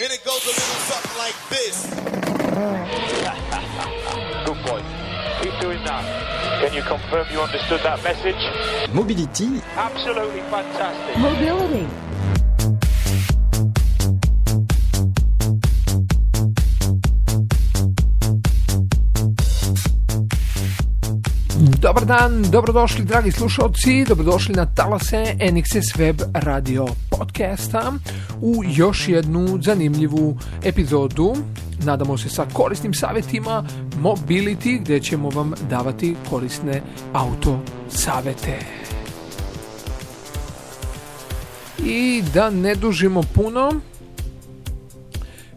And it goes a little something like this. Good boy. Keep doing that. Can you confirm you understood that message? Mobility, Absolutely fantastic. Mobility. Dobar dan, dobrodošli dragi slušalci, dobrodošli na talase NXS Web radio podcasta u još jednu zanimljivu epizodu. Nadamo se sa korisnim savjetima Mobility gdje ćemo vam davati korisne auto savjete. I da ne dužimo puno,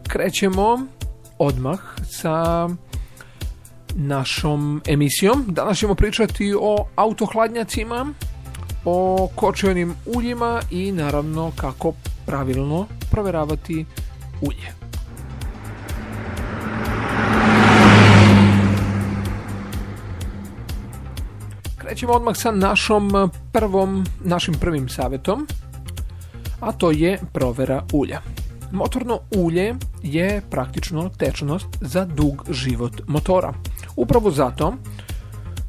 krećemo odmah sa našom emisijom. Danas ćemo pričati o autohladnjacima, o kočionim uljima i naravno kako pravilno provjeravati ulje. Krećemo odmah sa našom prvom, našim prvim savjetom, a to je provjera ulja. Motorno ulje je praktično tečnost za dug život motora. Upravo zato,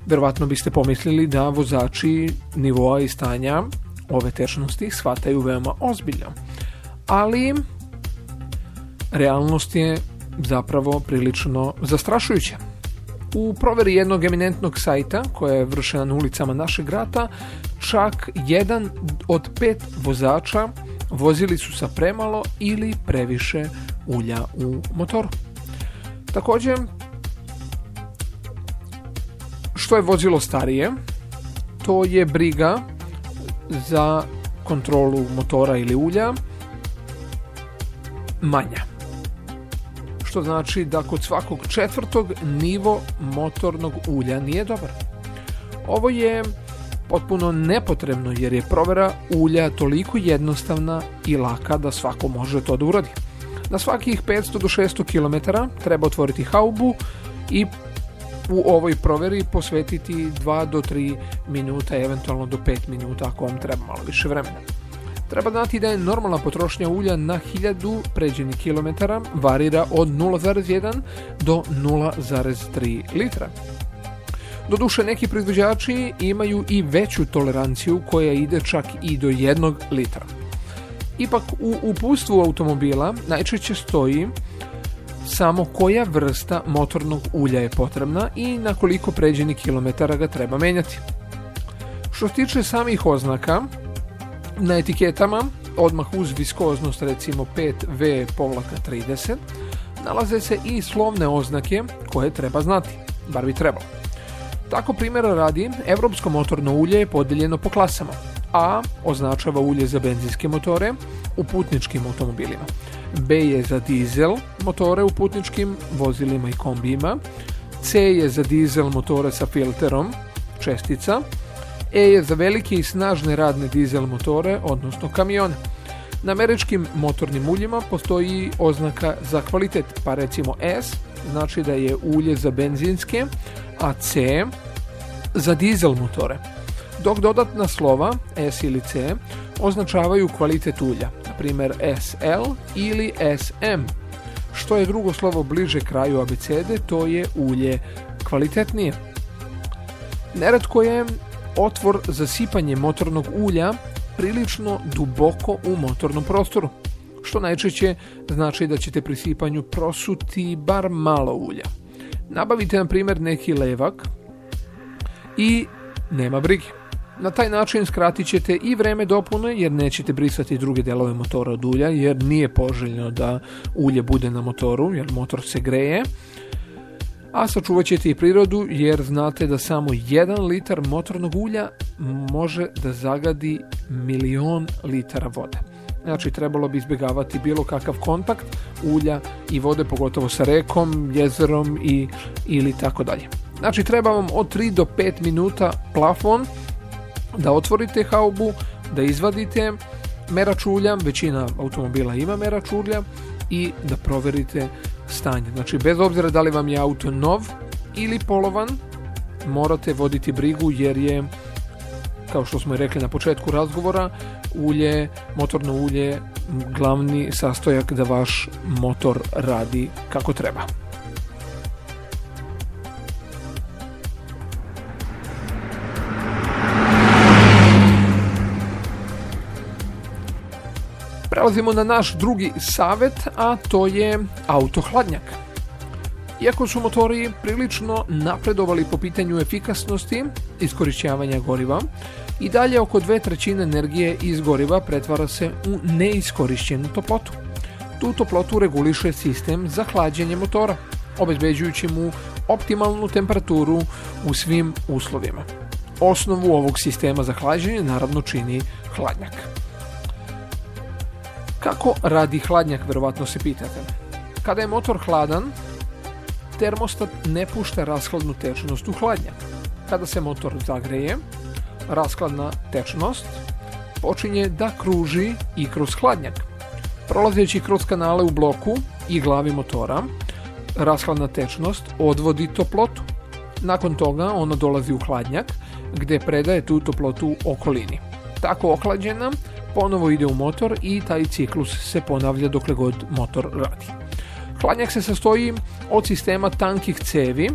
vjerovatno biste pomislili da vozači nivoa i stanja ove tečnosti shvataju veoma ozbiljno. Ali, realnost je zapravo prilično zastrašujuća. U proveri jednog eminentnog sajta koja je vršena na ulicama našeg grata, čak jedan od pet vozača vozili su sa premalo ili previše ulja u motoru. Također, što je vozilo starije, to je briga za kontrolu motora ili ulja manja. Što znači da kod svakog četvrtog nivo motornog ulja nije dobar. Ovo je potpuno nepotrebno jer je provjera ulja toliko jednostavna i laka da svako može to da uradi. Na svakih 500 do 600 km treba otvoriti haubu i u ovoj provjeri posvetiti 2 do 3 minuta, eventualno do 5 minuta ako vam treba malo više vremena. Treba znati da je normalna potrošnja ulja na 1000 pređenih kilometara varira od 0,1 do 0,3 litra. Doduše, neki proizvođači imaju i veću toleranciju koja ide čak i do jednog litra. Ipak u upustvu automobila najčešće stoji samo koja vrsta motornog ulja je potrebna i na koliko pređenih kilometara ga treba menjati. Što se tiče samih oznaka, na etiketama, odmah uz viskoznost recimo 5V povlaka 30, nalaze se i slovne oznake koje treba znati, bar bi trebalo. Tako primjera radi, europsko motorno ulje je podijeljeno po klasama. A označava ulje za benzinske motore u putničkim automobilima. B je za dizel motore u putničkim vozilima i kombijima. C je za dizel motore sa filterom čestica. E je za velike i snažne radne dizel motore, odnosno kamione. Na američkim motornim uljima postoji oznaka za kvalitet, pa recimo S znači da je ulje za benzinske, a C za dizel motore. Dok dodatna slova S ili C označavaju kvalitet ulja, na primjer SL ili SM. Što je drugo slovo bliže kraju abecede, to je ulje kvalitetnije. Neretko je otvor za sipanje motornog ulja prilično duboko u motornom prostoru, što najčešće znači da ćete pri sipanju prosuti bar malo ulja. Nabavite, na primjer, neki levak i nema brige. Na taj način skratit ćete i vreme dopune jer nećete brisati druge delove motora od ulja jer nije poželjno da ulje bude na motoru jer motor se greje. A sačuvat ćete i prirodu jer znate da samo 1 litar motornog ulja može da zagadi milion litara vode. Znači trebalo bi izbjegavati bilo kakav kontakt ulja i vode, pogotovo sa rekom, jezerom i, ili tako dalje. Znači treba vam od 3 do 5 minuta plafon da otvorite haubu, da izvadite merač ulja, većina automobila ima merač ulja i da provjerite stanje. Znači bez obzira da li vam je auto nov ili polovan, morate voditi brigu jer je kao što smo i rekli na početku razgovora, ulje, motorno ulje, glavni sastojak da vaš motor radi kako treba. Prelazimo na naš drugi savet, a to je autohladnjak. Iako su motori prilično napredovali po pitanju efikasnosti iskorišćavanja goriva, i dalje oko dve trećine energije iz goriva pretvara se u neiskorišćenu toplotu. Tu toplotu reguliše sistem za hlađenje motora, obezbeđujući mu optimalnu temperaturu u svim uslovima. Osnovu ovog sistema za hlađenje naravno čini hladnjak. Kako radi hladnjak, verovatno se pitate. Kada je motor hladan, termostat ne pušta rashladnu tečnost u hladnjak. Kada se motor zagreje, raskladna tečnost počinje da kruži i kroz hladnjak. Prolazeći kroz kanale u bloku i glavi motora, raskladna tečnost odvodi toplotu. Nakon toga ona dolazi u hladnjak gdje predaje tu toplotu okolini. Tako ohlađena ponovo ide u motor i taj ciklus se ponavlja dokle god motor radi. Hladnjak se sastoji od sistema tankih cevi.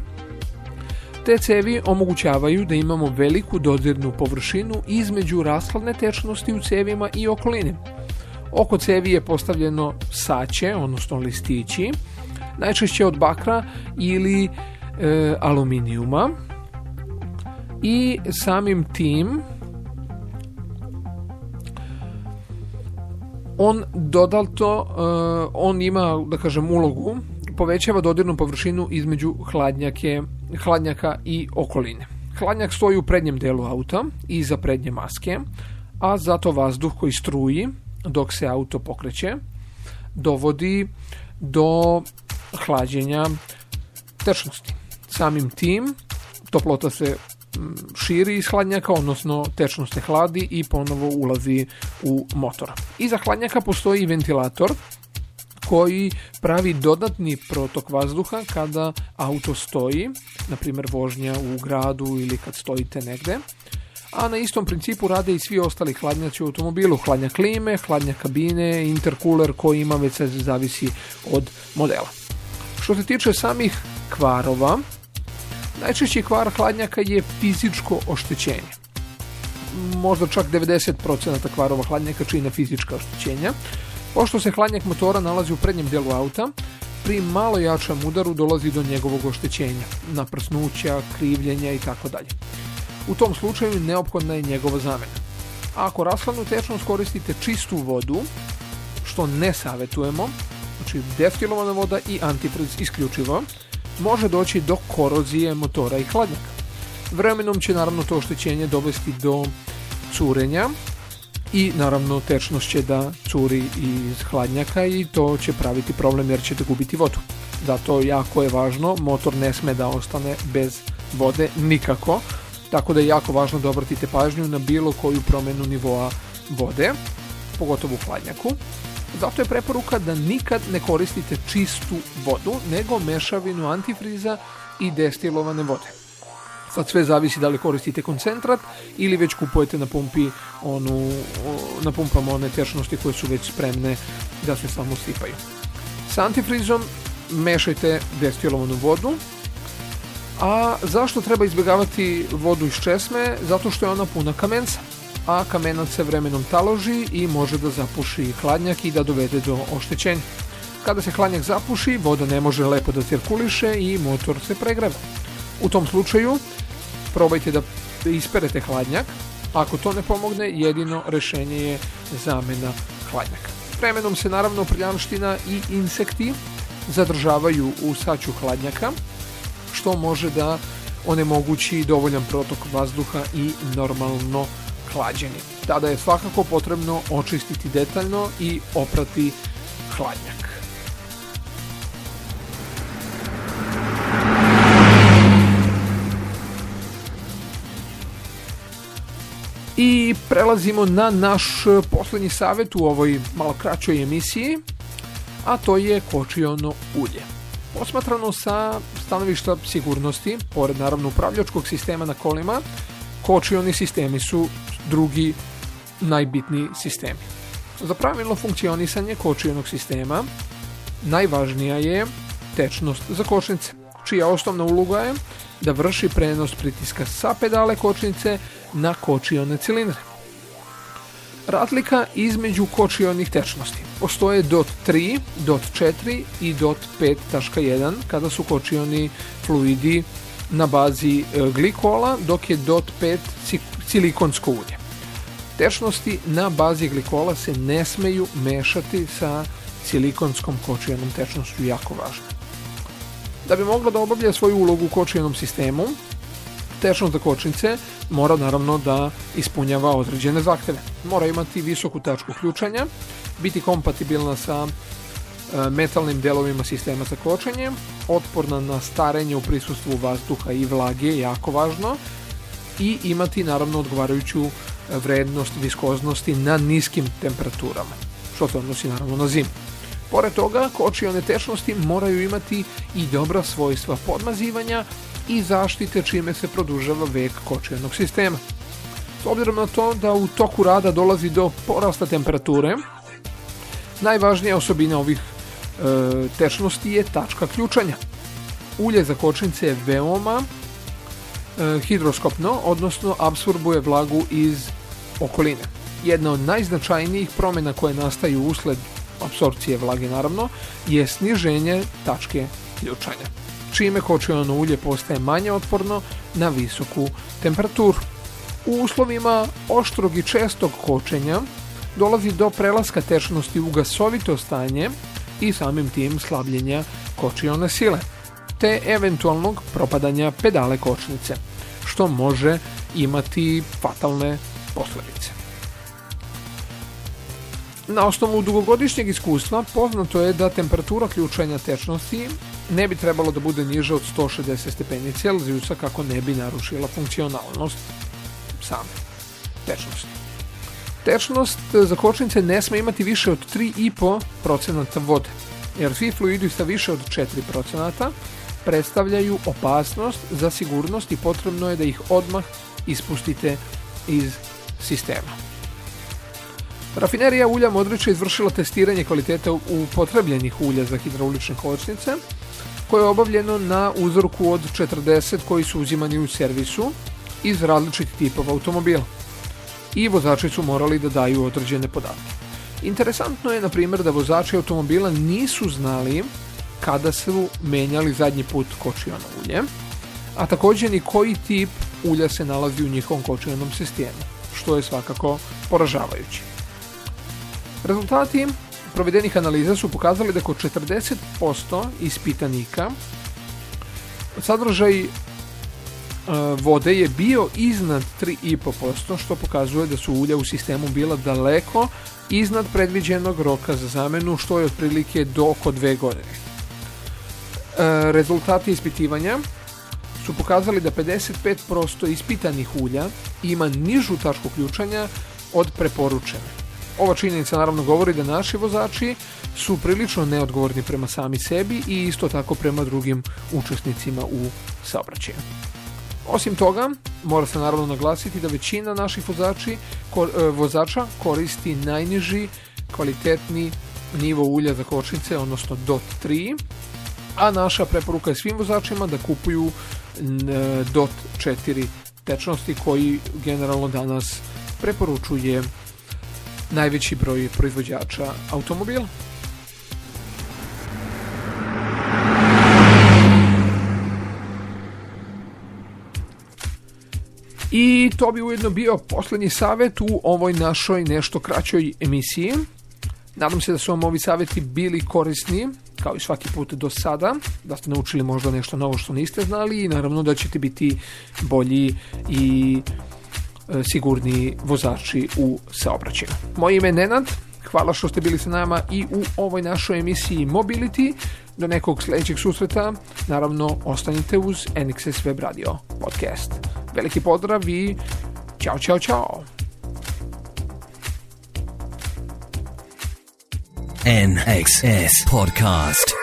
Te cevi omogućavaju da imamo veliku dodirnu površinu između rashladne tečnosti u cevima i okolini. Oko cevi je postavljeno saće, odnosno listići, najčešće od bakra ili e, aluminijuma i samim tim on dodato, uh, on ima, da kažem, ulogu, povećava dodirnu površinu između hladnjake, hladnjaka i okoline. Hladnjak stoji u prednjem delu auta, iza prednje maske, a zato vazduh koji struji dok se auto pokreće dovodi do hlađenja tečnosti. Samim tim toplota se širi iz hladnjaka, odnosno tečno se hladi i ponovo ulazi u motor. Iza hladnjaka postoji ventilator koji pravi dodatni protok vazduha kada auto stoji, na primjer vožnja u gradu ili kad stojite negde. A na istom principu rade i svi ostali hladnjaci u automobilu, hladnja klime, hladnja kabine, interkuler koji ima već zavisi od modela. Što se tiče samih kvarova, Najčešći kvar hladnjaka je fizičko oštećenje. Možda čak 90% kvarova hladnjaka čine fizička oštećenja. Pošto se hladnjak motora nalazi u prednjem dijelu auta, pri malo jačem udaru dolazi do njegovog oštećenja, naprsnuća, krivljenja i tako dalje. U tom slučaju neophodna je njegova zamjena. ako rashladnu tečnost koristite čistu vodu, što ne savjetujemo, znači destilovana voda i antifriz isključivo, može doći do korozije motora i hladnjaka. Vremenom će naravno to oštećenje dovesti do curenja i naravno tečnost će da curi iz hladnjaka i to će praviti problem jer ćete gubiti vodu. Zato jako je važno, motor ne sme da ostane bez vode nikako, tako da je jako važno da obratite pažnju na bilo koju promjenu nivoa vode, pogotovo u hladnjaku. Zato je preporuka da nikad ne koristite čistu vodu, nego mešavinu antifriza i destilovane vode. Sad sve zavisi da li koristite koncentrat ili već kupujete na pumpi onu, na pumpama one tečnosti koje su već spremne da se samo sipaju. Sa antifrizom mešajte destilovanu vodu, a zašto treba izbjegavati vodu iz česme? Zato što je ona puna kamenca a kamenac se vremenom taloži i može da zapuši hladnjak i da dovede do oštećenja. Kada se hladnjak zapuši, voda ne može lepo da cirkuliše i motor se pregreva. U tom slučaju probajte da isperete hladnjak, ako to ne pomogne, jedino rešenje je zamena hladnjaka. Vremenom se naravno prljavština i insekti zadržavaju u saću hladnjaka, što može da onemogući dovoljan protok vazduha i normalno hlađenje. Tada je svakako potrebno očistiti detaljno i oprati hladnjak. I prelazimo na naš posljednji savjet u ovoj malo kraćoj emisiji, a to je kočiono ulje. Posmatrano sa stanovišta sigurnosti, pored naravno upravljačkog sistema na kolima, kočioni sistemi su drugi najbitniji sistemi. Za pravilno funkcionisanje kočionog sistema najvažnija je tečnost za kočnice, čija osnovna uloga je da vrši prenos pritiska sa pedale kočnice na kočione cilindre. Razlika između kočionih tečnosti postoje dot 3, dot 4 i dot 5.1 kada su kočioni fluidi na bazi e, glikola, dok je dot 5 silikonsko ulje. Tečnosti na bazi glikola se ne smeju mešati sa silikonskom kočijenom tečnošću jako važno. Da bi mogla da obavlja svoju ulogu u kočijenom sistemu, tečnost za kočnice mora naravno da ispunjava određene zahteve. Mora imati visoku tačku ključanja, biti kompatibilna sa e, metalnim delovima sistema za kočenje, otporna na starenje u prisustvu vazduha i vlage, jako važno, i imati naravno odgovarajuću vrednost viskoznosti na niskim temperaturama, što se odnosi naravno na zimu. Pored toga, kočione tečnosti moraju imati i dobra svojstva podmazivanja i zaštite čime se produžava vek kočionog sistema. S obzirom na to da u toku rada dolazi do porasta temperature, najvažnija osobina ovih e, tečnosti je tačka ključanja. Ulje za kočnice je veoma e, hidroskopno, odnosno absorbuje vlagu iz okoline. Jedna od najznačajnijih promjena koje nastaju usled apsorpcije vlage naravno, je sniženje tačke ključanja, čime kočiono ulje postaje manje otporno na visoku temperaturu. U uslovima oštrog i čestog kočenja dolazi do prelaska tečnosti u gasovito stanje i samim tim slabljenja kočione sile, te eventualnog propadanja pedale kočnice, što može imati fatalne posljedice. Na osnovu dugogodišnjeg iskustva poznato je da temperatura ključanja tečnosti ne bi trebalo da bude niža od 160 stepeni Celzijusa kako ne bi narušila funkcionalnost same tečnosti. Tečnost za kočnice ne sme imati više od 3,5% vode, jer svi fluidi sa više od 4% predstavljaju opasnost za sigurnost i potrebno je da ih odmah ispustite iz sistema. Rafinerija ulja Modrića izvršila testiranje kvalitete upotrebljenih ulja za hidraulične kočnice, koje je obavljeno na uzorku od 40 koji su uzimani u servisu iz različitih tipova automobila. I vozači su morali da daju određene podatke. Interesantno je, na primjer, da vozači automobila nisu znali kada su menjali zadnji put kočiono ulje, a također ni koji tip ulja se nalazi u njihovom kočionom sistemu, što je svakako poražavajući. Rezultati provedenih analiza su pokazali da kod 40% ispitanika sadržaj e, vode je bio iznad 3,5%, što pokazuje da su ulja u sistemu bila daleko iznad predviđenog roka za zamenu, što je otprilike do oko dve godine. E, rezultati ispitivanja su pokazali da 55% ispitanih ulja ima nižu tačku ključanja od preporučene. Ova činjenica naravno govori da naši vozači su prilično neodgovorni prema sami sebi i isto tako prema drugim učesnicima u saobraćaju. Osim toga, mora se naravno naglasiti da većina naših vozači, e, vozača koristi najniži kvalitetni nivo ulja za kočnice, odnosno DOT 3, a naša preporuka je svim vozačima da kupuju DOT 4 tečnosti koji generalno danas preporučuje najveći broj proizvođača automobila. I to bi ujedno bio posljednji savjet u ovoj našoj nešto kraćoj emisiji. Nadam se da su vam ovi savjeti bili korisni, kao i svaki put do sada, da ste naučili možda nešto novo što niste znali i naravno da ćete biti bolji i E, sigurni vozači u saobraćaju. Moje ime je Nenad, hvala što ste bili sa nama i u ovoj našoj emisiji Mobility. Do nekog sljedećeg susreta, naravno, ostanite uz NXS Web Radio podcast. Veliki pozdrav i čao, čao, čao. NXS Podcast